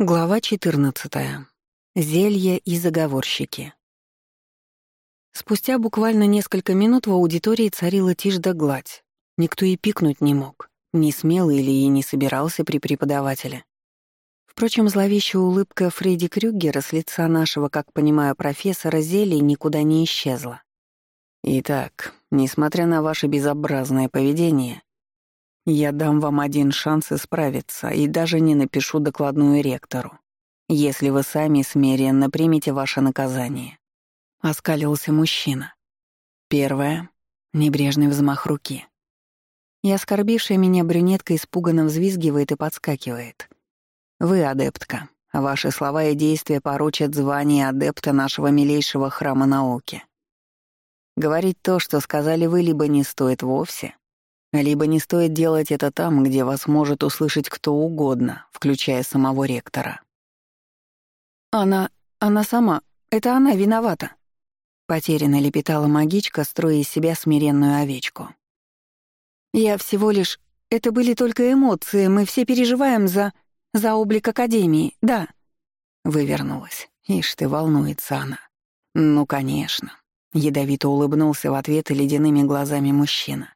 Глава 14. Зелье и заговорщики. Спустя буквально несколько минут в аудитории царила тишь да гладь. Никто и пикнуть не мог, не смел или и не собирался при преподавателе. Впрочем, зловещая улыбка Фредди Крюгера с лица нашего, как понимаю, профессора зелий никуда не исчезла. «Итак, несмотря на ваше безобразное поведение, я дам вам один шанс исправиться и даже не напишу докладную ректору, если вы сами смиренно примете ваше наказание. Оскалился мужчина. Первое — небрежный взмах руки. И оскорбившая меня брюнетка испуганно взвизгивает и подскакивает. Вы адептка. Ваши слова и действия поручат звание адепта нашего милейшего храма науки. Говорить то, что сказали вы, либо не стоит вовсе, либо не стоит делать это там, где вас может услышать кто угодно, включая самого ректора. «Она... она сама... это она виновата», — потерянно лепетала магичка, строя из себя смиренную овечку. «Я всего лишь... это были только эмоции, мы все переживаем за... за облик Академии, да». Вывернулась. Ишь ты, волнуется она. «Ну, конечно». Ядовито улыбнулся в ответ ледяными глазами мужчина.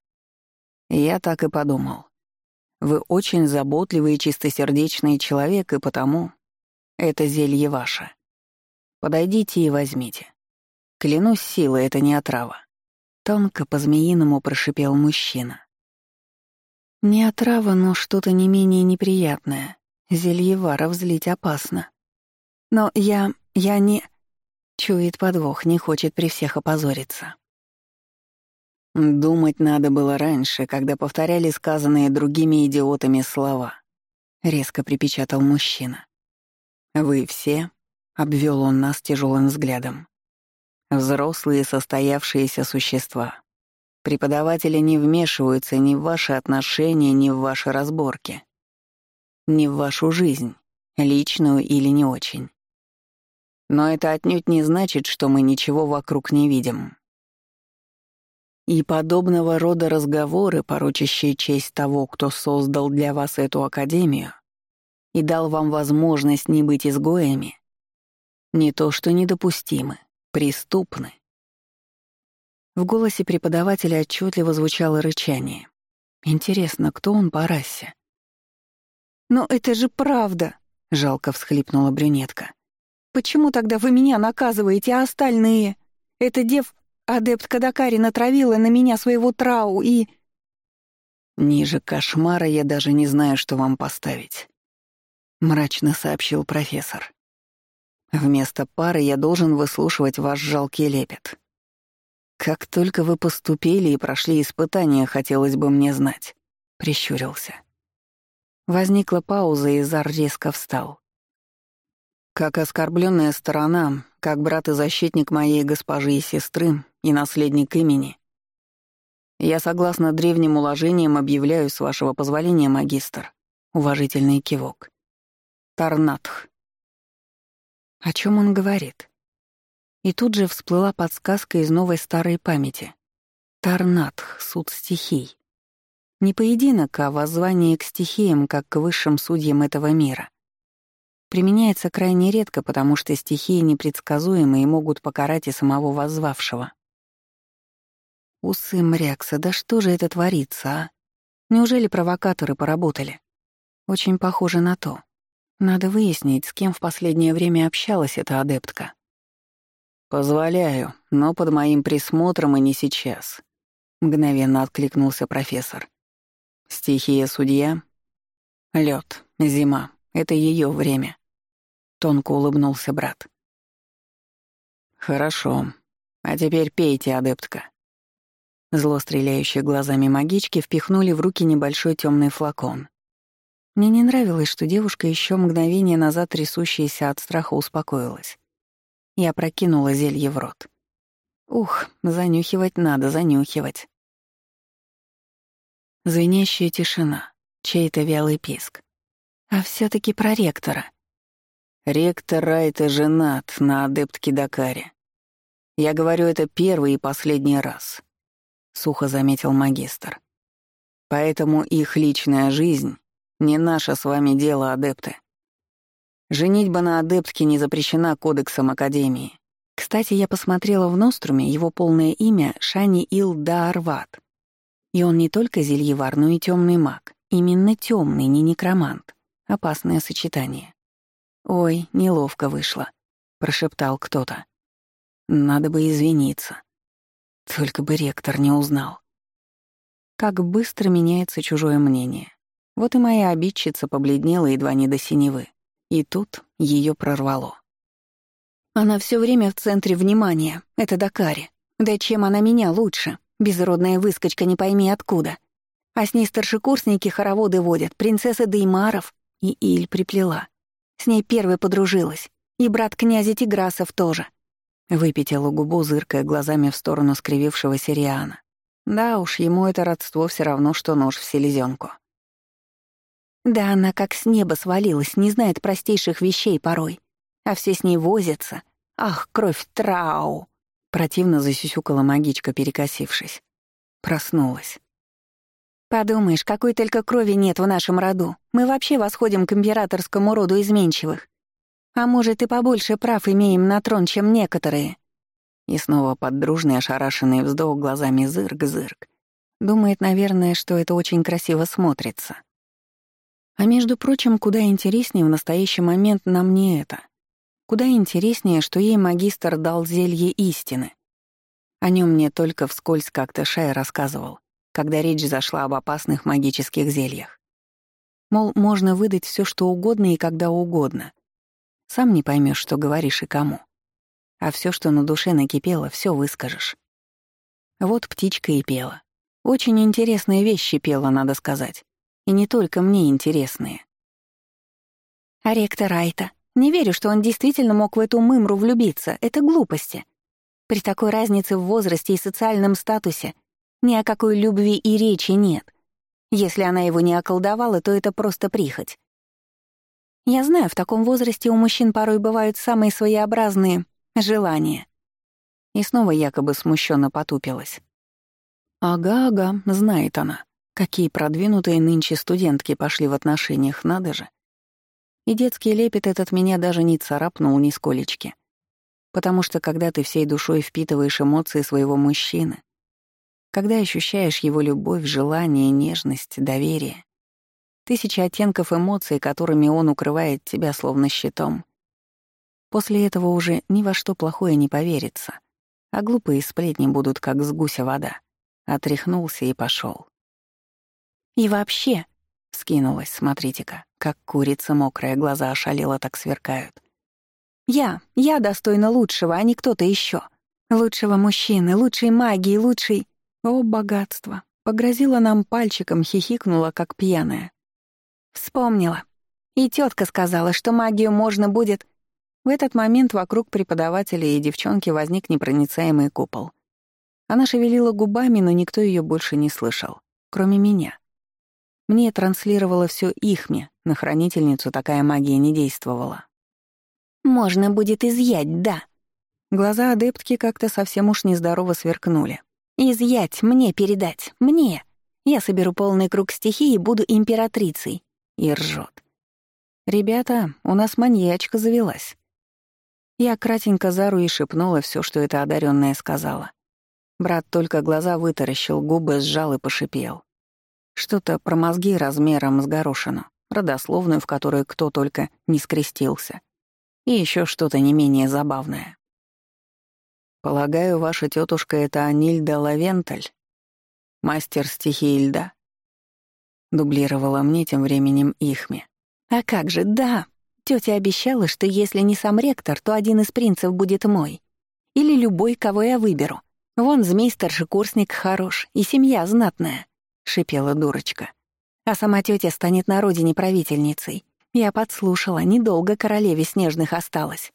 Я так и подумал. Вы очень заботливый и чистосердечный человек, и потому это зелье ваше. Подойдите и возьмите. Клянусь силой, это не отрава. Тонко по-змеиному прошипел мужчина. Не отрава, но что-то не менее неприятное. Зельевара взлить опасно. Но я... я не... Чует подвох, не хочет при всех опозориться. Думать надо было раньше, когда повторяли сказанные другими идиотами слова. Резко припечатал мужчина. Вы все, обвел он нас тяжелым взглядом. Взрослые состоявшиеся существа. Преподаватели не вмешиваются ни в ваши отношения, ни в ваши разборки. Ни в вашу жизнь, личную или не очень. Но это отнюдь не значит, что мы ничего вокруг не видим. И подобного рода разговоры, порочащие честь того, кто создал для вас эту академию и дал вам возможность не быть изгоями, не то что недопустимы, преступны. В голосе преподавателя отчетливо звучало рычание. Интересно, кто он по расе? «Но это же правда!» — жалко всхлипнула брюнетка. «Почему тогда вы меня наказываете, а остальные? Это дев Адепт Кадакари натравила на меня своего трау и... «Ниже кошмара я даже не знаю, что вам поставить», — мрачно сообщил профессор. «Вместо пары я должен выслушивать ваш жалкий лепет. Как только вы поступили и прошли испытания, хотелось бы мне знать», — прищурился. Возникла пауза, и Зар резко встал. Как оскорбленная сторона, как брат и защитник моей госпожи и сестры, и наследник имени. Я, согласно древним уложениям, объявляю, с вашего позволения, магистр, уважительный кивок. Тарнатх. О чем он говорит? И тут же всплыла подсказка из новой старой памяти. Тарнатх, суд стихий. Не поединок, а воззвание к стихиям, как к высшим судьям этого мира. Применяется крайне редко, потому что стихии непредсказуемы и могут покарать и самого воззвавшего. Усы Мрякса, да что же это творится, а? Неужели провокаторы поработали? Очень похоже на то. Надо выяснить, с кем в последнее время общалась эта адептка. «Позволяю, но под моим присмотром и не сейчас», — мгновенно откликнулся профессор. «Стихия судья? Лед, зима. Это ее время», — тонко улыбнулся брат. «Хорошо. А теперь пейте, адептка. Зло стреляющие глазами магички впихнули в руки небольшой темный флакон. Мне не нравилось, что девушка еще мгновение назад трясущаяся от страха успокоилась. Я прокинула зелье в рот. Ух, занюхивать надо, занюхивать. Звенящая тишина, чей-то вялый писк. А все таки про ректора. Ректор Райта женат на адептке Дакаре. Я говорю это первый и последний раз. — сухо заметил магистр. «Поэтому их личная жизнь — не наше с вами дело, адепты. Женитьба на адептке не запрещена кодексом Академии. Кстати, я посмотрела в Ноструме, его полное имя — Шани Ил Даарват. И он не только зельевар, но и темный маг. Именно темный, не некромант. Опасное сочетание. «Ой, неловко вышло», — прошептал кто-то. «Надо бы извиниться. Только бы ректор не узнал». Как быстро меняется чужое мнение. Вот и моя обидчица побледнела едва не до синевы. И тут ее прорвало. Она все время в центре внимания. Это Дакари. Да чем она меня лучше? Безродная выскочка не пойми откуда. А с ней старшекурсники хороводы водят, принцесса Деймаров. И Иль приплела. С ней первой подружилась. И брат князя Тиграсов тоже. Выпятила губу, зыркая глазами в сторону скривившегося Риана. Да уж, ему это родство все равно, что нож в селезенку. Да она как с неба свалилась, не знает простейших вещей порой. А все с ней возятся. Ах, кровь трау! Противно засюсюкала магичка, перекосившись. Проснулась. «Подумаешь, какой только крови нет в нашем роду. Мы вообще восходим к императорскому роду изменчивых. А может, и побольше прав имеем на трон, чем некоторые». И снова под дружный ошарашенный вздох глазами зырк-зырк. Думает, наверное, что это очень красиво смотрится. А между прочим, куда интереснее в настоящий момент нам не это. Куда интереснее, что ей магистр дал зелье истины. О нем мне только вскользь как-то Шай рассказывал, когда речь зашла об опасных магических зельях. Мол, можно выдать все, что угодно и когда угодно. Сам не поймешь, что говоришь и кому. А все, что на душе накипело, все выскажешь. Вот птичка и пела. Очень интересные вещи пела, надо сказать. И не только мне интересные. А ректор Райта? Не верю, что он действительно мог в эту мымру влюбиться. Это глупости. При такой разнице в возрасте и социальном статусе ни о какой любви и речи нет. Если она его не околдовала, то это просто прихоть. Я знаю, в таком возрасте у мужчин порой бывают самые своеобразные желания. И снова якобы смущенно потупилась. Ага-ага, знает она. Какие продвинутые нынче студентки пошли в отношениях, надо же. И детский лепет этот меня даже не царапнул ни сколечки. Потому что когда ты всей душой впитываешь эмоции своего мужчины, когда ощущаешь его любовь, желание, нежность, доверие, тысячи оттенков эмоций, которыми он укрывает тебя словно щитом, после этого уже ни во что плохое не поверится, а глупые сплетни будут как с гуся вода. Отряхнулся и пошел. И вообще, скинулась, смотрите-ка, как курица мокрая, глаза ошалела так сверкают. Я, я достойна лучшего, а не кто-то еще. Лучшего мужчины, лучшей магии, лучшей... О, богатство! Погрозила нам пальчиком, хихикнула, как пьяная. Вспомнила. И тетка сказала, что магию можно будет... В этот момент вокруг преподавателя и девчонки возник непроницаемый купол. Она шевелила губами, но никто ее больше не слышал, кроме меня. Мне транслировало все ихме, на хранительницу такая магия не действовала. «Можно будет изъять, да». Глаза адептки как-то совсем уж нездорово сверкнули. «Изъять, мне передать, мне. Я соберу полный круг стихий и буду императрицей». И ржет. «Ребята, у нас маньячка завелась». Я кратенько Зару и шепнула все, что эта одаренная сказала. Брат только глаза вытаращил, губы сжал и пошипел. Что-то про мозги размером с горошину, родословную, в которой кто только не скрестился. И еще что-то не менее забавное. «Полагаю, ваша тетушка это Анильда Лавенталь, мастер стихии льда?» Дублировала мне тем временем Ихме. «А как же, да! Тетя обещала, что если не сам ректор, то один из принцев будет мой. Или любой, кого я выберу. Вон змей-старшекурсник хорош, и семья знатная. — шипела дурочка. «А сама тетя станет на родине правительницей. Я подслушала, недолго королеве снежных осталось.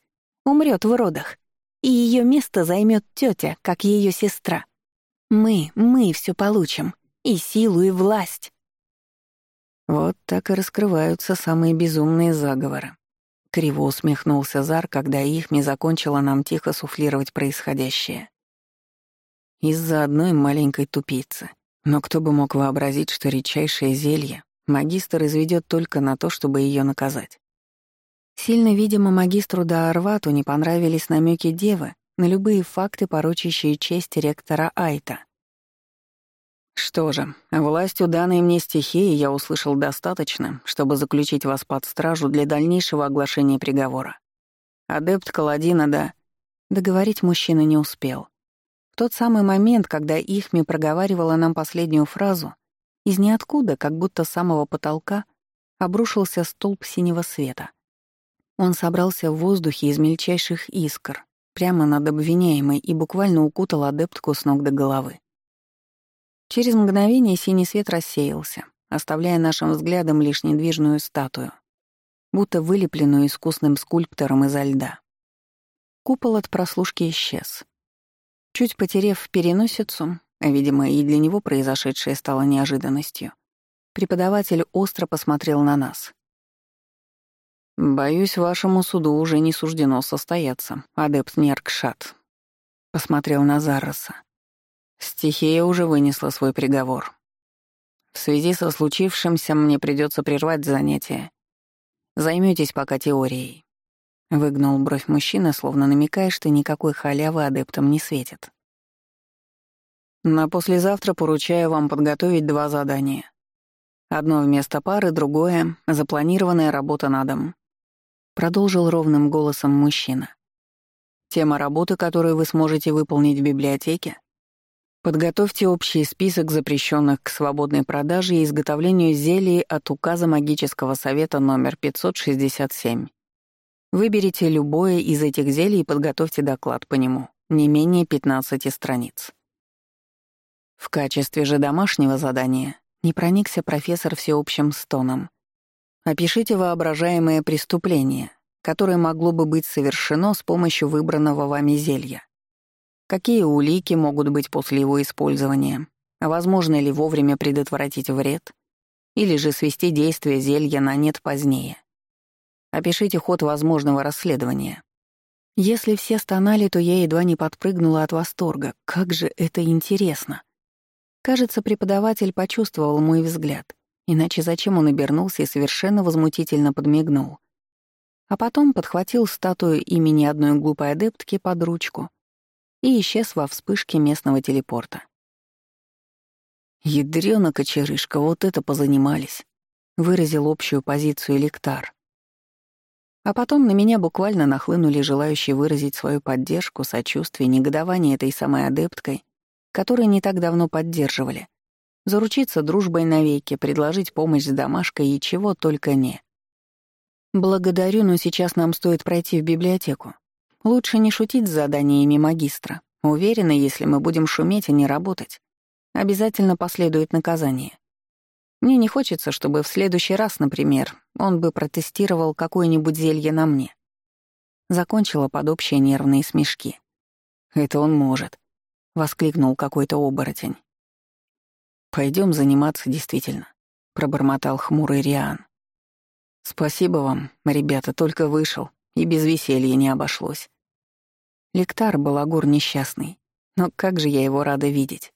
Умрет в родах. И ее место займет тетя, как ее сестра. Мы, мы все получим. И силу, и власть». Вот так и раскрываются самые безумные заговоры. Криво усмехнулся Зар, когда Ихми закончила нам тихо суфлировать происходящее. Из-за одной маленькой тупицы. Но кто бы мог вообразить, что редчайшее зелье магистр изведет только на то, чтобы ее наказать. Сильно, видимо, магистру Даарвату не понравились намеки девы на любые факты, порочащие честь ректора Айта. Что же, властью данной мне стихии я услышал достаточно, чтобы заключить вас под стражу для дальнейшего оглашения приговора. Адепт Каладина, да. Договорить мужчина не успел. В тот самый момент, когда Ихми проговаривала нам последнюю фразу, из ниоткуда, как будто с самого потолка, обрушился столб синего света. Он собрался в воздухе из мельчайших искр, прямо над обвиняемой и буквально укутал адептку с ног до головы. Через мгновение синий свет рассеялся, оставляя нашим взглядом лишь недвижную статую, будто вылепленную искусным скульптором изо льда. Купол от прослушки исчез. Чуть потерев переносицу, а, видимо, и для него произошедшее стало неожиданностью, преподаватель остро посмотрел на нас. «Боюсь, вашему суду уже не суждено состояться, адепт Неркшат», — посмотрел на Зароса. «Стихия уже вынесла свой приговор. В связи со случившимся мне придется прервать занятие. Займётесь пока теорией». Выгнул бровь мужчина, словно намекая, что никакой халявы адептам не светит. На послезавтра поручаю вам подготовить два задания. Одно вместо пары, другое — запланированная работа на дом продолжил ровным голосом мужчина. Тема работы, которую вы сможете выполнить в библиотеке. Подготовьте общий список запрещенных к свободной продаже и изготовлению зелий от указа магического совета номер 567. Выберите любое из этих зелий и подготовьте доклад по нему, не менее 15 страниц. В качестве же домашнего задания не проникся профессор всеобщим стоном — Опишите воображаемое преступление, которое могло бы быть совершено с помощью выбранного вами зелья. Какие улики могут быть после его использования? Возможно ли вовремя предотвратить вред? Или же свести действие зелья на нет позднее? Опишите ход возможного расследования. Если все стонали, то я едва не подпрыгнула от восторга. Как же это интересно! Кажется, преподаватель почувствовал мой взгляд Иначе зачем он обернулся и совершенно возмутительно подмигнул? А потом подхватил статую имени одной глупой адептки под ручку и исчез во вспышке местного телепорта. «Ядрёна кочерышка, вот это позанимались», — выразил общую позицию лектар. А потом на меня буквально нахлынули желающие выразить свою поддержку, сочувствие, негодование этой самой адепткой, которую не так давно поддерживали — заручиться дружбой навеки, предложить помощь с домашкой и чего только не. Благодарю, но сейчас нам стоит пройти в библиотеку. Лучше не шутить с заданиями магистра. Уверена, если мы будем шуметь и не работать, обязательно последует наказание. Мне не хочется, чтобы в следующий раз, например, он бы протестировал какое-нибудь зелье на мне. Закончила под общие нервные смешки. «Это он может», — воскликнул какой-то оборотень. Пойдем заниматься действительно», — пробормотал хмурый Риан. «Спасибо вам, ребята, только вышел, и без веселья не обошлось». Лектар был огур несчастный, но как же я его рада видеть.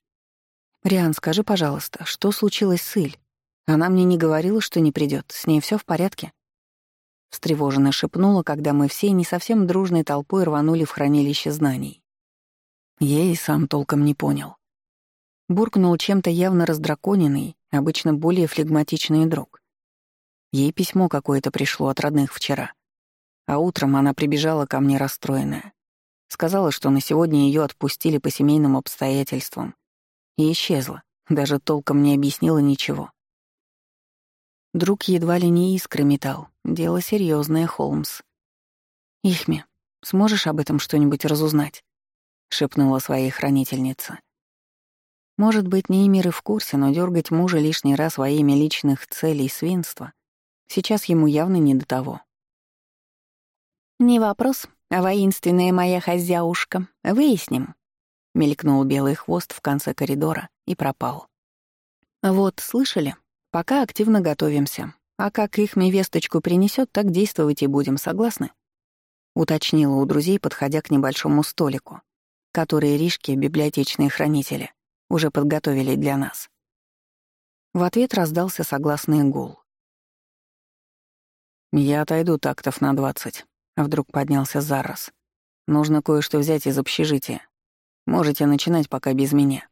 «Риан, скажи, пожалуйста, что случилось с Иль? Она мне не говорила, что не придет. С ней все в порядке?» Встревоженно шепнула, когда мы все не совсем дружной толпой рванули в хранилище знаний. Я и сам толком не понял. Буркнул чем-то явно раздраконенный, обычно более флегматичный друг. Ей письмо какое-то пришло от родных вчера. А утром она прибежала ко мне расстроенная. Сказала, что на сегодня ее отпустили по семейным обстоятельствам. И исчезла, даже толком не объяснила ничего. Друг едва ли не искры метал. Дело серьезное, Холмс. «Ихми, сможешь об этом что-нибудь разузнать?» — шепнула своей хранительница. Может быть, Неймир и в курсе, но дергать мужа лишний раз во имя личных целей свинства сейчас ему явно не до того. «Не вопрос, а воинственная моя хозяушка. Выясним», — мелькнул белый хвост в конце коридора и пропал. «Вот, слышали? Пока активно готовимся. А как их весточку принесет, так действовать и будем, согласны?» — уточнила у друзей, подходя к небольшому столику, который Ришки, библиотечные хранители, уже подготовили для нас. В ответ раздался согласный гул. «Я отойду тактов на двадцать», — вдруг поднялся Зарос. «Нужно кое-что взять из общежития. Можете начинать пока без меня.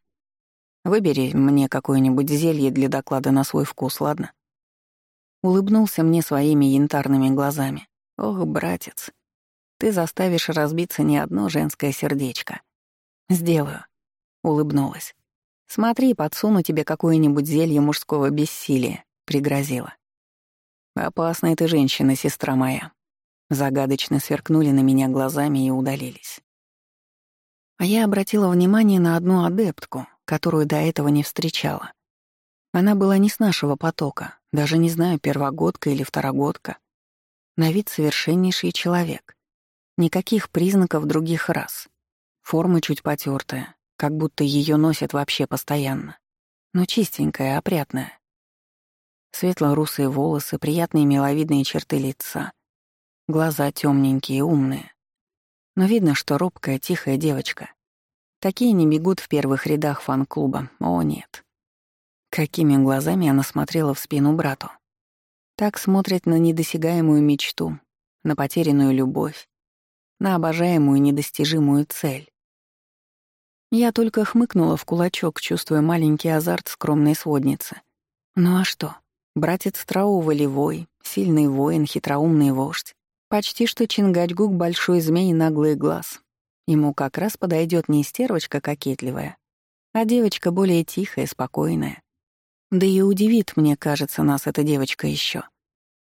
Выбери мне какое-нибудь зелье для доклада на свой вкус, ладно?» Улыбнулся мне своими янтарными глазами. «Ох, братец, ты заставишь разбиться не одно женское сердечко. Сделаю. Улыбнулась. Смотри, подсуну тебе какое-нибудь зелье мужского бессилия, пригрозила. Опасная ты женщина, сестра моя. Загадочно сверкнули на меня глазами и удалились. А я обратила внимание на одну адептку, которую до этого не встречала. Она была не с нашего потока, даже не знаю, первогодка или второгодка. На вид совершеннейший человек. Никаких признаков других рас. Форма чуть потертая, как будто ее носят вообще постоянно. Но чистенькая, опрятная. Светло-русые волосы, приятные миловидные черты лица. Глаза темненькие, умные. Но видно, что робкая, тихая девочка. Такие не бегут в первых рядах фан-клуба. О, нет. Какими глазами она смотрела в спину брату. Так смотрят на недосягаемую мечту, на потерянную любовь, на обожаемую недостижимую цель. Я только хмыкнула в кулачок, чувствуя маленький азарт скромной сводницы. Ну а что? Братец Трау волевой, сильный воин, хитроумный вождь. Почти что Чингачгук — большой змей наглый глаз. Ему как раз подойдет не стервочка кокетливая, а девочка более тихая, спокойная. Да и удивит, мне кажется, нас эта девочка еще.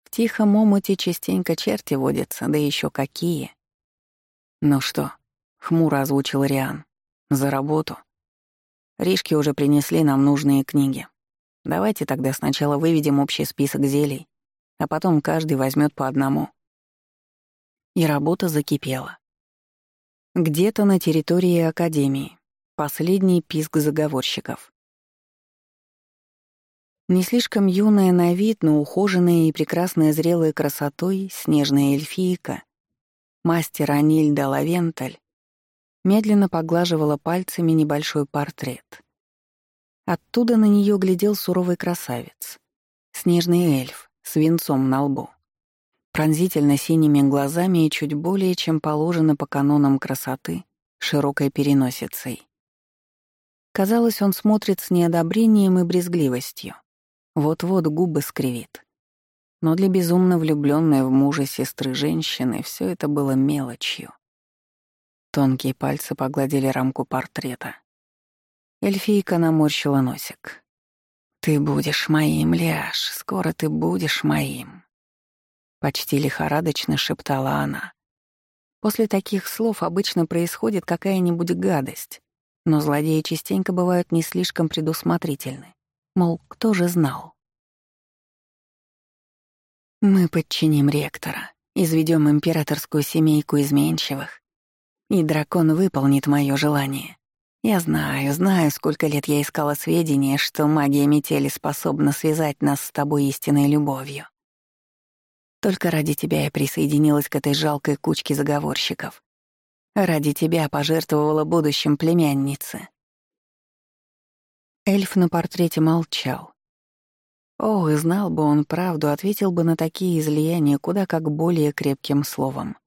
В тихом омуте частенько черти водятся, да еще какие. «Ну что?» — хмуро озвучил Риан. «За работу. Ришки уже принесли нам нужные книги. Давайте тогда сначала выведем общий список зелий, а потом каждый возьмет по одному». И работа закипела. Где-то на территории Академии. Последний писк заговорщиков. Не слишком юная на вид, но ухоженная и прекрасная зрелой красотой снежная эльфийка мастер Анильда Лавенталь медленно поглаживала пальцами небольшой портрет. Оттуда на нее глядел суровый красавец, снежный эльф с венцом на лбу, пронзительно синими глазами и чуть более, чем положено по канонам красоты, широкой переносицей. Казалось, он смотрит с неодобрением и брезгливостью. Вот-вот губы скривит. Но для безумно влюбленной в мужа сестры женщины все это было мелочью. Тонкие пальцы погладили рамку портрета. Эльфийка наморщила носик. «Ты будешь моим, Ляш, скоро ты будешь моим», — почти лихорадочно шептала она. После таких слов обычно происходит какая-нибудь гадость, но злодеи частенько бывают не слишком предусмотрительны. Мол, кто же знал? Мы подчиним ректора, изведем императорскую семейку изменчивых, и дракон выполнит мое желание. Я знаю, знаю, сколько лет я искала сведения, что магия метели способна связать нас с тобой истинной любовью. Только ради тебя я присоединилась к этой жалкой кучке заговорщиков. Ради тебя пожертвовала будущим племяннице. Эльф на портрете молчал, Ох, и знал бы он правду, ответил бы на такие излияния куда как более крепким словом.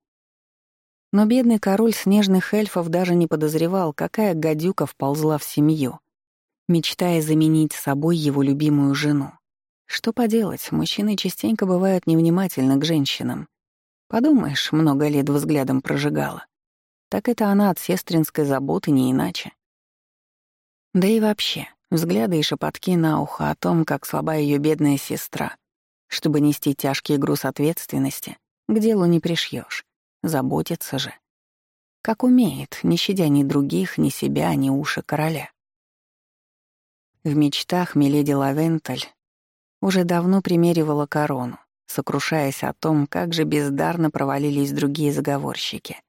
Но бедный король снежных эльфов даже не подозревал, какая гадюка вползла в семью, мечтая заменить собой его любимую жену. Что поделать, мужчины частенько бывают невнимательны к женщинам. Подумаешь, много лет взглядом прожигала. Так это она от сестринской заботы не иначе. Да и вообще, Взгляды и шепотки на ухо о том, как слаба ее бедная сестра. Чтобы нести тяжкий груз ответственности, к делу не пришьешь. Заботиться же. Как умеет, не щадя ни других, ни себя, ни уши короля. В мечтах Миледи Лавенталь уже давно примеривала корону, сокрушаясь о том, как же бездарно провалились другие заговорщики.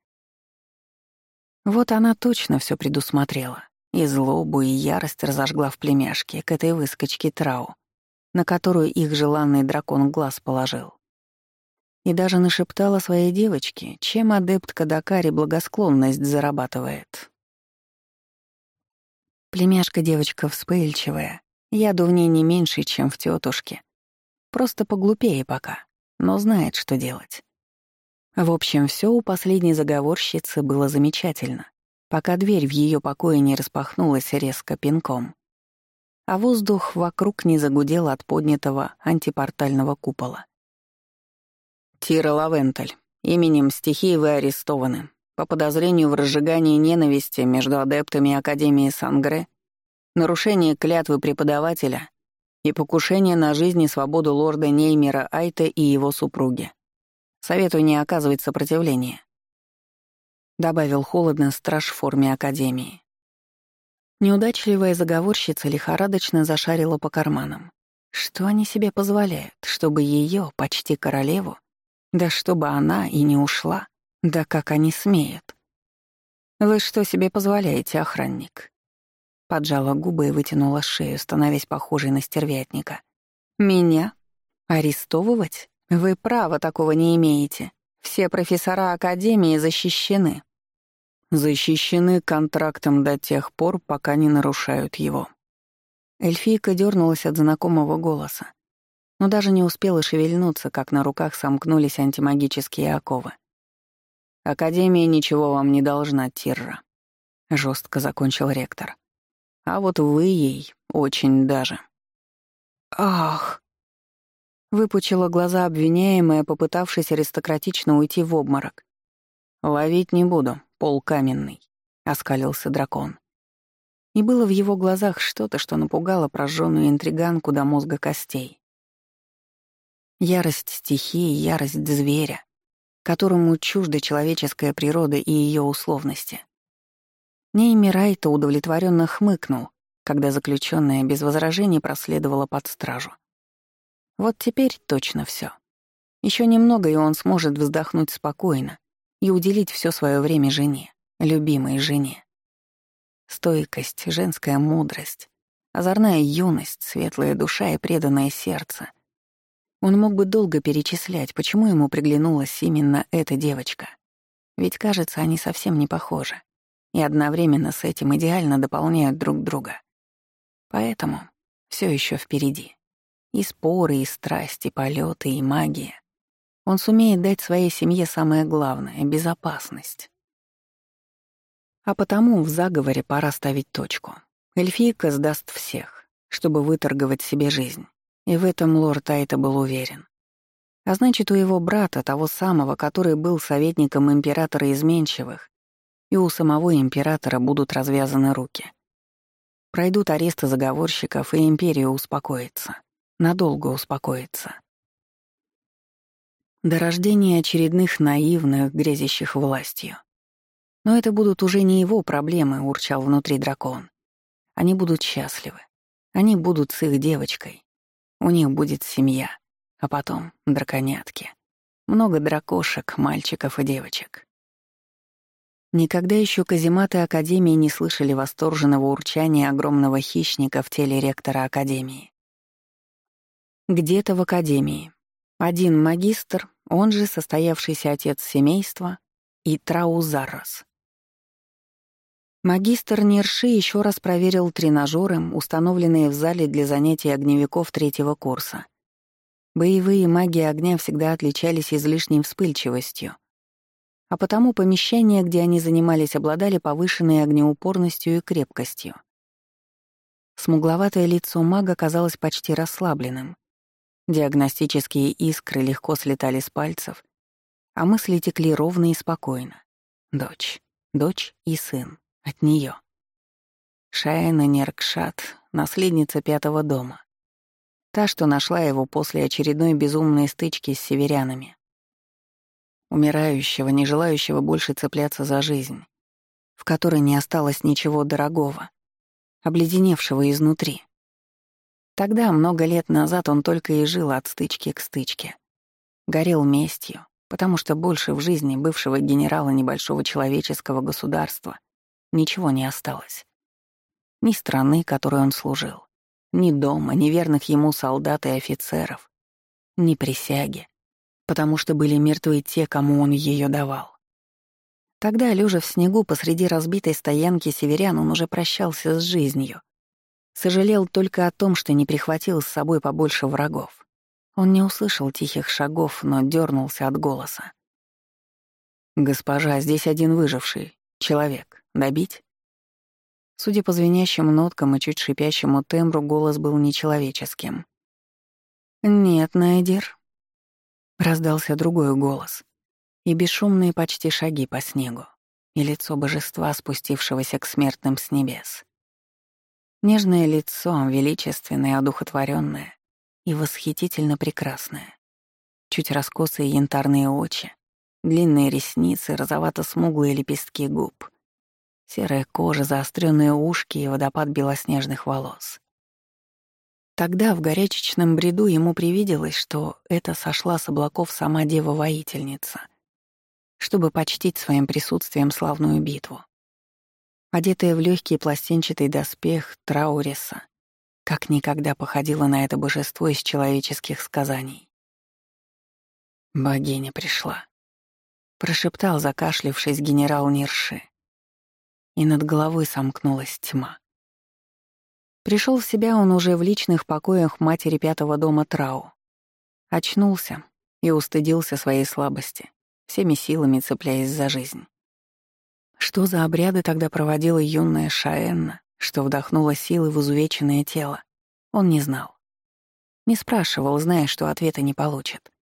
Вот она точно все предусмотрела. И злобу, и ярость разожгла в племяшке к этой выскочке Трау, на которую их желанный дракон глаз положил. И даже нашептала своей девочке, чем адепт Кадакари благосклонность зарабатывает. Племяшка девочка вспыльчивая, яду в ней не меньше, чем в тетушке. Просто поглупее пока. но знает, что делать. В общем, все у последней заговорщицы было замечательно, пока дверь в ее покое не распахнулась резко пинком, а воздух вокруг не загудел от поднятого антипортального купола. «Тира Лавенталь, именем стихии вы арестованы по подозрению в разжигании ненависти между адептами Академии Сангре, нарушение клятвы преподавателя и покушение на жизнь и свободу лорда Неймера Айта и его супруги. Советую не оказывать сопротивления. Добавил холодно страж в форме Академии. Неудачливая заговорщица лихорадочно зашарила по карманам. Что они себе позволяют, чтобы ее, почти королеву, да чтобы она и не ушла, да как они смеют. «Вы что себе позволяете, охранник?» Поджала губы и вытянула шею, становясь похожей на стервятника. «Меня? Арестовывать? Вы права такого не имеете. Все профессора Академии защищены». «Защищены контрактом до тех пор, пока не нарушают его». Эльфийка дернулась от знакомого голоса, но даже не успела шевельнуться, как на руках сомкнулись антимагические оковы. «Академия ничего вам не должна, Тирра», — жестко закончил ректор. «А вот вы ей очень даже». «Ах!» Выпучила глаза обвиняемая, попытавшись аристократично уйти в обморок. «Ловить не буду, пол каменный», — оскалился дракон. И было в его глазах что-то, что напугало прожженную интриганку до мозга костей. Ярость стихии, ярость зверя, которому чужда человеческая природа и ее условности. Нейми Райта удовлетворенно хмыкнул, когда заключенная без возражений проследовала под стражу. Вот теперь точно все. Еще немного, и он сможет вздохнуть спокойно и уделить все свое время жене, любимой жене. Стойкость, женская мудрость, озорная юность, светлая душа и преданное сердце он мог бы долго перечислять, почему ему приглянулась именно эта девочка. Ведь, кажется, они совсем не похожи. И одновременно с этим идеально дополняют друг друга. Поэтому все еще впереди. И споры, и страсти, и полеты, и магия. Он сумеет дать своей семье самое главное — безопасность. А потому в заговоре пора ставить точку. Эльфийка сдаст всех, чтобы выторговать себе жизнь. И в этом лорд Айта был уверен. А значит, у его брата, того самого, который был советником императора изменчивых, и у самого императора будут развязаны руки. Пройдут аресты заговорщиков, и империя успокоится. Надолго успокоится. До рождения очередных наивных, грезящих властью. Но это будут уже не его проблемы, урчал внутри дракон. Они будут счастливы. Они будут с их девочкой. У них будет семья, а потом драконятки. Много дракошек, мальчиков и девочек. Никогда еще казематы Академии не слышали восторженного урчания огромного хищника в теле ректора Академии. Где-то в Академии. Один магистр, он же состоявшийся отец семейства, и Траузаррос. Магистр Нерши еще раз проверил тренажеры, установленные в зале для занятий огневиков третьего курса. Боевые маги огня всегда отличались излишней вспыльчивостью, а потому помещения, где они занимались, обладали повышенной огнеупорностью и крепкостью. Смугловатое лицо мага казалось почти расслабленным. Диагностические искры легко слетали с пальцев, а мысли текли ровно и спокойно. Дочь, дочь и сын. От нее. Шайна Неркшат, наследница пятого дома. Та, что нашла его после очередной безумной стычки с северянами. Умирающего, не желающего больше цепляться за жизнь, в которой не осталось ничего дорогого, обледеневшего изнутри. Тогда, много лет назад, он только и жил от стычки к стычке. Горел местью, потому что больше в жизни бывшего генерала небольшого человеческого государства ничего не осталось. Ни страны, которой он служил, ни дома, ни верных ему солдат и офицеров, ни присяги, потому что были мертвы те, кому он ее давал. Тогда, лежа в снегу посреди разбитой стоянки северян, он уже прощался с жизнью. Сожалел только о том, что не прихватил с собой побольше врагов. Он не услышал тихих шагов, но дернулся от голоса. «Госпожа, здесь один выживший. Человек. Добить?» Судя по звенящим ноткам и чуть шипящему тембру, голос был нечеловеческим. «Нет, Найдер». Раздался другой голос. И бесшумные почти шаги по снегу, и лицо божества, спустившегося к смертным с небес. Нежное лицо, величественное, одухотворенное и восхитительно прекрасное. Чуть раскосые янтарные очи, длинные ресницы, розовато-смуглые лепестки губ, серая кожа, заостренные ушки и водопад белоснежных волос. Тогда в горячечном бреду ему привиделось, что это сошла с облаков сама дева-воительница, чтобы почтить своим присутствием славную битву одетая в легкий пластинчатый доспех Трауриса, как никогда походила на это божество из человеческих сказаний. «Богиня пришла», — прошептал, закашлившись генерал Нирши. И над головой сомкнулась тьма. Пришел в себя он уже в личных покоях матери пятого дома Трау. Очнулся и устыдился своей слабости, всеми силами цепляясь за жизнь. Что за обряды тогда проводила юная Шаэнна, что вдохнула силы в изувеченное тело, он не знал. Не спрашивал, зная, что ответа не получит.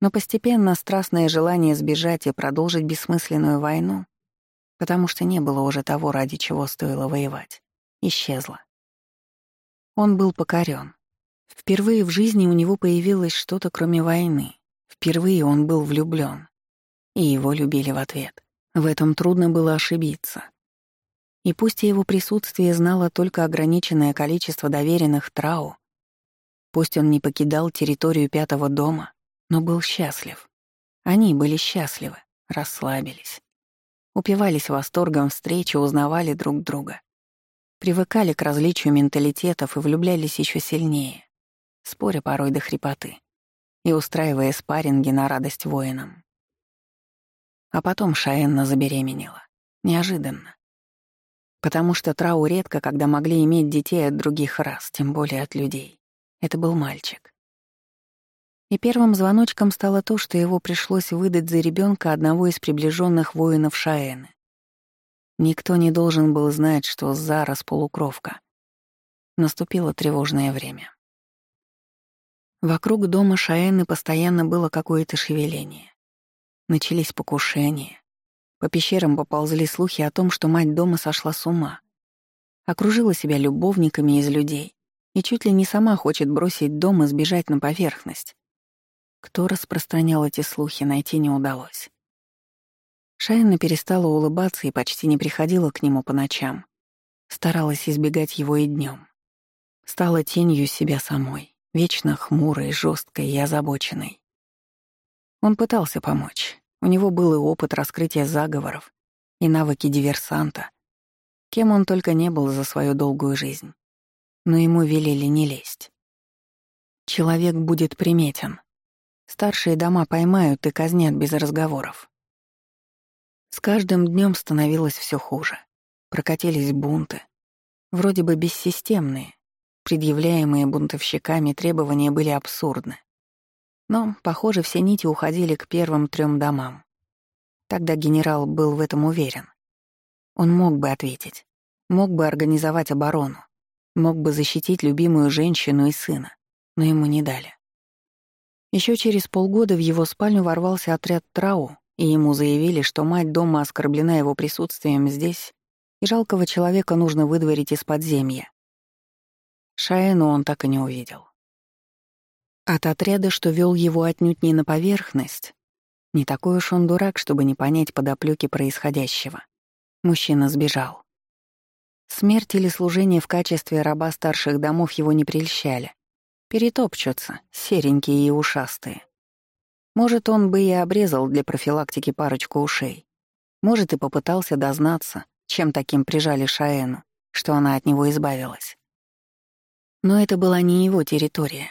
Но постепенно страстное желание сбежать и продолжить бессмысленную войну, потому что не было уже того, ради чего стоило воевать, исчезло. Он был покорен. Впервые в жизни у него появилось что-то, кроме войны. Впервые он был влюблен, И его любили в ответ. В этом трудно было ошибиться. И пусть его присутствие знало только ограниченное количество доверенных трау, пусть он не покидал территорию пятого дома, но был счастлив. Они были счастливы, расслабились. Упивались восторгом встречи, узнавали друг друга. Привыкали к различию менталитетов и влюблялись еще сильнее, споря порой до хрипоты и устраивая спарринги на радость воинам. А потом Шаэнна забеременела. Неожиданно. Потому что трау редко, когда могли иметь детей от других рас, тем более от людей. Это был мальчик. И первым звоночком стало то, что его пришлось выдать за ребенка одного из приближенных воинов Шаэны. Никто не должен был знать, что Зарос полукровка. Наступило тревожное время. Вокруг дома Шаэны постоянно было какое-то шевеление. Начались покушения. По пещерам поползли слухи о том, что мать дома сошла с ума. Окружила себя любовниками из людей и чуть ли не сама хочет бросить дом и сбежать на поверхность. Кто распространял эти слухи, найти не удалось. Шайна перестала улыбаться и почти не приходила к нему по ночам. Старалась избегать его и днем. Стала тенью себя самой, вечно хмурой, жесткой и озабоченной. Он пытался помочь. У него был и опыт раскрытия заговоров, и навыки диверсанта. Кем он только не был за свою долгую жизнь. Но ему велели не лезть. Человек будет приметен. Старшие дома поймают и казнят без разговоров. С каждым днем становилось все хуже. Прокатились бунты. Вроде бы бессистемные. Предъявляемые бунтовщиками требования были абсурдны. Но, похоже, все нити уходили к первым трем домам. Тогда генерал был в этом уверен. Он мог бы ответить, мог бы организовать оборону, мог бы защитить любимую женщину и сына, но ему не дали. Еще через полгода в его спальню ворвался отряд Трау, и ему заявили, что мать дома оскорблена его присутствием здесь, и жалкого человека нужно выдворить из подземья. Шаэну он так и не увидел. От отряда, что вел его отнюдь не на поверхность, не такой уж он дурак, чтобы не понять подоплёки происходящего. Мужчина сбежал. Смерть или служение в качестве раба старших домов его не прельщали. Перетопчутся, серенькие и ушастые. Может, он бы и обрезал для профилактики парочку ушей. Может, и попытался дознаться, чем таким прижали Шаэну, что она от него избавилась. Но это была не его территория.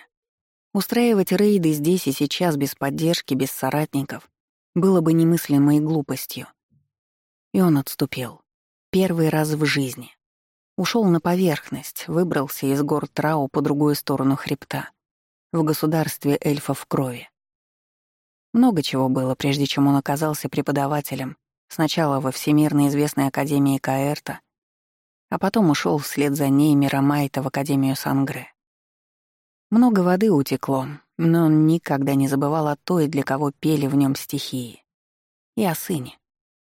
Устраивать рейды здесь и сейчас без поддержки, без соратников было бы немыслимой глупостью. И он отступил. Первый раз в жизни. Ушел на поверхность, выбрался из гор Трау по другую сторону хребта. в государстве эльфов крови. Много чего было, прежде чем он оказался преподавателем, сначала во всемирно известной Академии Каэрта, а потом ушел вслед за ней Мирамайта в Академию Сангре. Много воды утекло, но он никогда не забывал о той, для кого пели в нем стихии. И о сыне,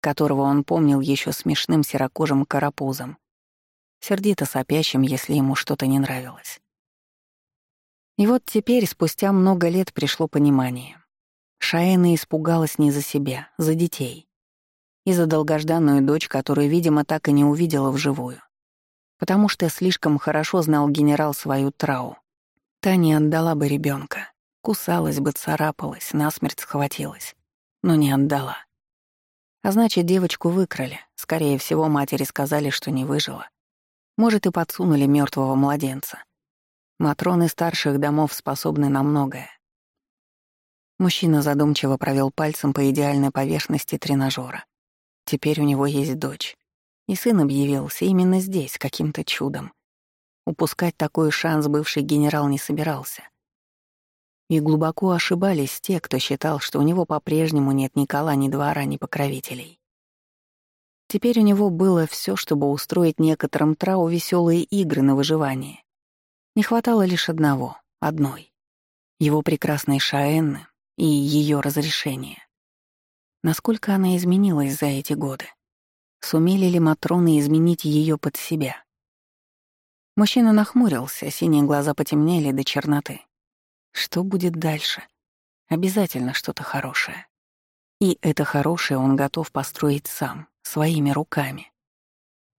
которого он помнил еще смешным серокожим карапузом, сердито сопящим, если ему что-то не нравилось. И вот теперь, спустя много лет, пришло понимание. Шаэна испугалась не за себя, за детей. И за долгожданную дочь, которую, видимо, так и не увидела вживую. Потому что слишком хорошо знал генерал свою трау. Та не отдала бы ребенка, Кусалась бы, царапалась, насмерть схватилась. Но не отдала. А значит, девочку выкрали. Скорее всего, матери сказали, что не выжила. Может, и подсунули мертвого младенца. Матроны старших домов способны на многое. Мужчина задумчиво провел пальцем по идеальной поверхности тренажера. Теперь у него есть дочь. И сын объявился именно здесь, каким-то чудом. Упускать такой шанс бывший генерал не собирался. И глубоко ошибались те, кто считал, что у него по-прежнему нет ни кола, ни двора, ни покровителей. Теперь у него было все, чтобы устроить некоторым трау веселые игры на выживание. Не хватало лишь одного, одной. Его прекрасной Шаэнны и ее разрешения. Насколько она изменилась за эти годы? Сумели ли Матроны изменить ее под себя? Мужчина нахмурился, синие глаза потемнели до черноты. Что будет дальше? Обязательно что-то хорошее. И это хорошее он готов построить сам, своими руками.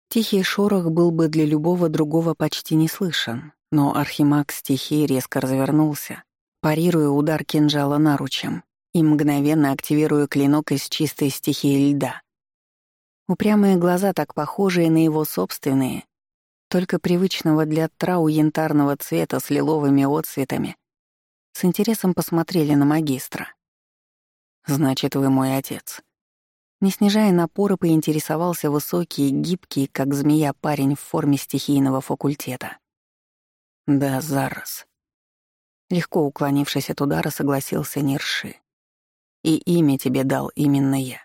Тихий шорох был бы для любого другого почти не слышен, но архимаг стихии резко развернулся, парируя удар кинжала наручем и мгновенно активируя клинок из чистой стихии льда. Упрямые глаза, так похожие на его собственные, только привычного для трау янтарного цвета с лиловыми отцветами, с интересом посмотрели на магистра. «Значит, вы мой отец». Не снижая напора, поинтересовался высокий, гибкий, как змея парень в форме стихийного факультета. «Да, зараз». Легко уклонившись от удара, согласился Нирши. «И имя тебе дал именно я».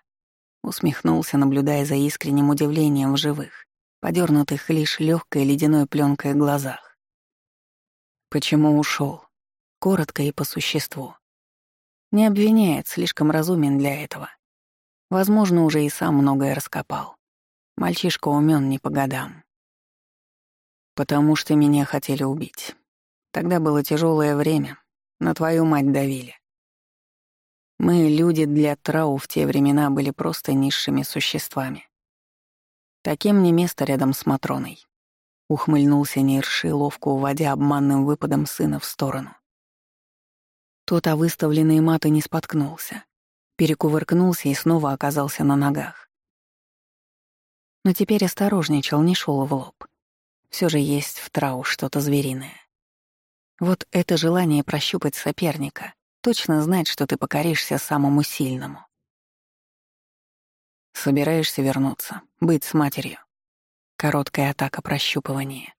Усмехнулся, наблюдая за искренним удивлением в живых, подернутых лишь легкой ледяной пленкой глазах. Почему ушел? Коротко и по существу. Не обвиняет, слишком разумен для этого. Возможно, уже и сам многое раскопал. Мальчишка умен не по годам. Потому что меня хотели убить. Тогда было тяжелое время. На твою мать давили. Мы, люди для Трау, в те времена были просто низшими существами. Таким не место рядом с Матроной. Ухмыльнулся Нирши, ловко уводя обманным выпадом сына в сторону. Тот о выставленные маты не споткнулся. Перекувыркнулся и снова оказался на ногах. Но теперь осторожничал, не шел в лоб. Все же есть в трау что-то звериное. Вот это желание прощупать соперника, точно знать, что ты покоришься самому сильному. Собираешься вернуться, быть с матерью. Короткая атака прощупывания.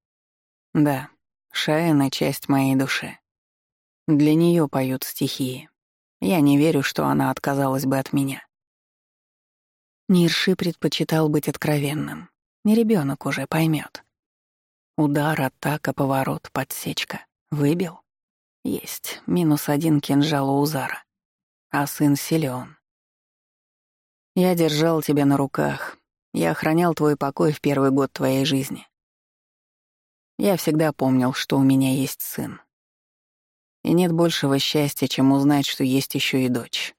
Да, Шаэна — часть моей души. Для нее поют стихии. Я не верю, что она отказалась бы от меня. Нирши предпочитал быть откровенным. Не ребенок уже поймет. Удар, атака, поворот, подсечка. Выбил? Есть. Минус один кинжал у Узара. А сын силен. Я держал тебя на руках. Я охранял твой покой в первый год твоей жизни. Я всегда помнил, что у меня есть сын. И нет большего счастья, чем узнать, что есть еще и дочь.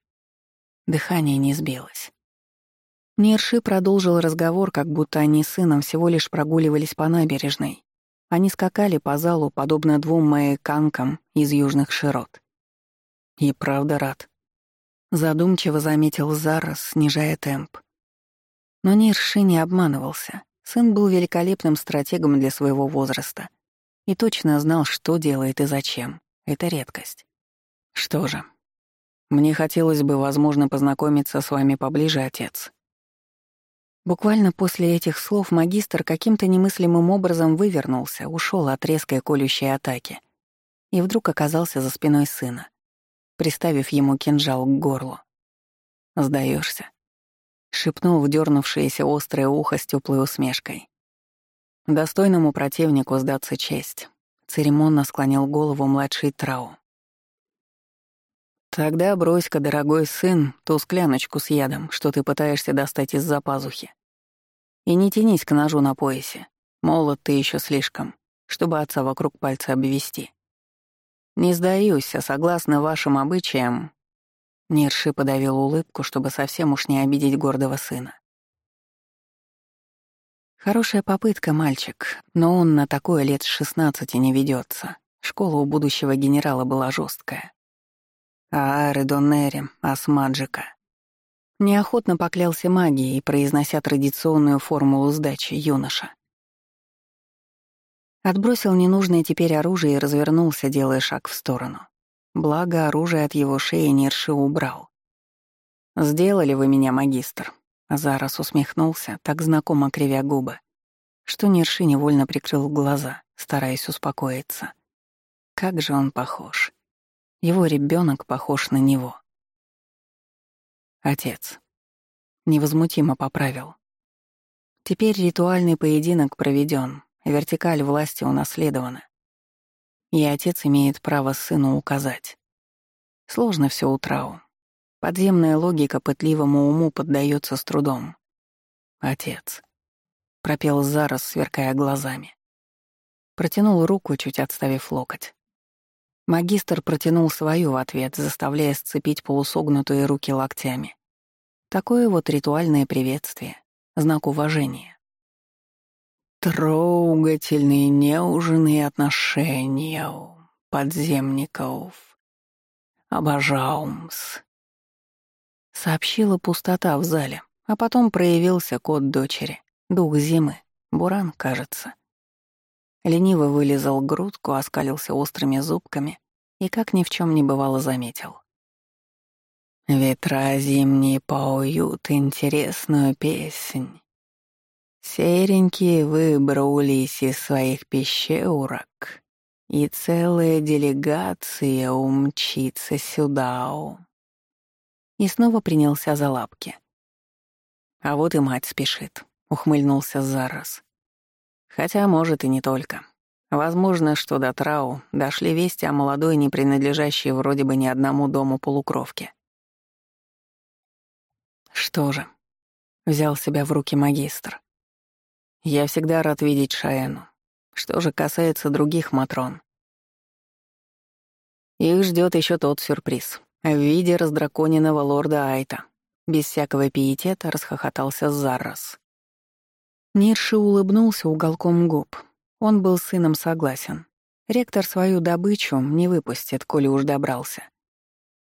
Дыхание не сбилось. Нерши продолжил разговор, как будто они с сыном всего лишь прогуливались по набережной. Они скакали по залу, подобно двум маяканкам из южных широт. И правда рад. Задумчиво заметил Зарос, снижая темп. Но Нирши не обманывался. Сын был великолепным стратегом для своего возраста и точно знал, что делает и зачем. Это редкость. Что же, мне хотелось бы, возможно, познакомиться с вами поближе, отец. Буквально после этих слов магистр каким-то немыслимым образом вывернулся, ушел от резкой колющей атаки и вдруг оказался за спиной сына, приставив ему кинжал к горлу. Сдаешься, шепнул вдернувшееся острое ухо с теплой усмешкой. Достойному противнику сдаться честь. Церемонно склонил голову младший Трау. «Тогда брось-ка, дорогой сын, ту скляночку с ядом, что ты пытаешься достать из-за пазухи. И не тянись к ножу на поясе. Молод ты еще слишком, чтобы отца вокруг пальца обвести. Не сдаюсь, а согласно вашим обычаям...» Нирши подавил улыбку, чтобы совсем уж не обидеть гордого сына. Хорошая попытка, мальчик, но он на такое лет с шестнадцати не ведется. Школа у будущего генерала была жесткая. Ааре Доннери, Асмаджика. Неохотно поклялся магией, произнося традиционную формулу сдачи юноша. Отбросил ненужное теперь оружие и развернулся, делая шаг в сторону. Благо, оружие от его шеи Нирши убрал. «Сделали вы меня, магистр?» Зарос усмехнулся, так знакомо кривя губы, что Нирши невольно прикрыл глаза, стараясь успокоиться. Как же он похож. Его ребенок похож на него. Отец. Невозмутимо поправил. Теперь ритуальный поединок проведен, вертикаль власти унаследована. И отец имеет право сыну указать. Сложно все у Трау. Подземная логика пытливому уму поддается с трудом. Отец. Пропел Зарос, сверкая глазами. Протянул руку, чуть отставив локоть. Магистр протянул свою в ответ, заставляя сцепить полусогнутые руки локтями. Такое вот ритуальное приветствие, знак уважения. Трогательные неужные отношения подземников. Обожаумс. Сообщила пустота в зале, а потом проявился кот дочери, дух зимы, Буран, кажется. Лениво вылезал грудку, оскалился острыми зубками и, как ни в чем не бывало, заметил. «Ветра зимние поют интересную песнь. Серенькие выбрались из своих пещерок, и целая делегация умчится сюда». И снова принялся за лапки. «А вот и мать спешит», — ухмыльнулся Зарос. Хотя, может, и не только. Возможно, что до Трау дошли вести о молодой, не принадлежащей вроде бы ни одному дому полукровке. Что же, взял себя в руки магистр. Я всегда рад видеть Шаэну. Что же касается других Матрон. Их ждет еще тот сюрприз. В виде раздраконенного лорда Айта. Без всякого пиетета расхохотался Заррос. Нирши улыбнулся уголком губ. Он был сыном согласен. Ректор свою добычу не выпустит, коли уж добрался.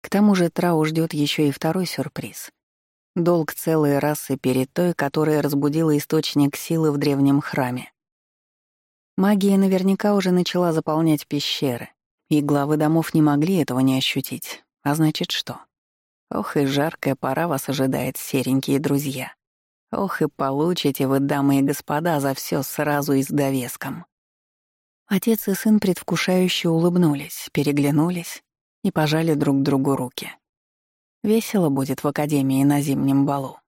К тому же Трау ждет еще и второй сюрприз. Долг целой расы перед той, которая разбудила источник силы в древнем храме. Магия наверняка уже начала заполнять пещеры, и главы домов не могли этого не ощутить. А значит, что? Ох, и жаркая пора вас ожидает, серенькие друзья. Ох и получите вы, дамы и господа, за все сразу и с довеском. Отец и сын предвкушающе улыбнулись, переглянулись и пожали друг другу руки. Весело будет в академии на зимнем балу.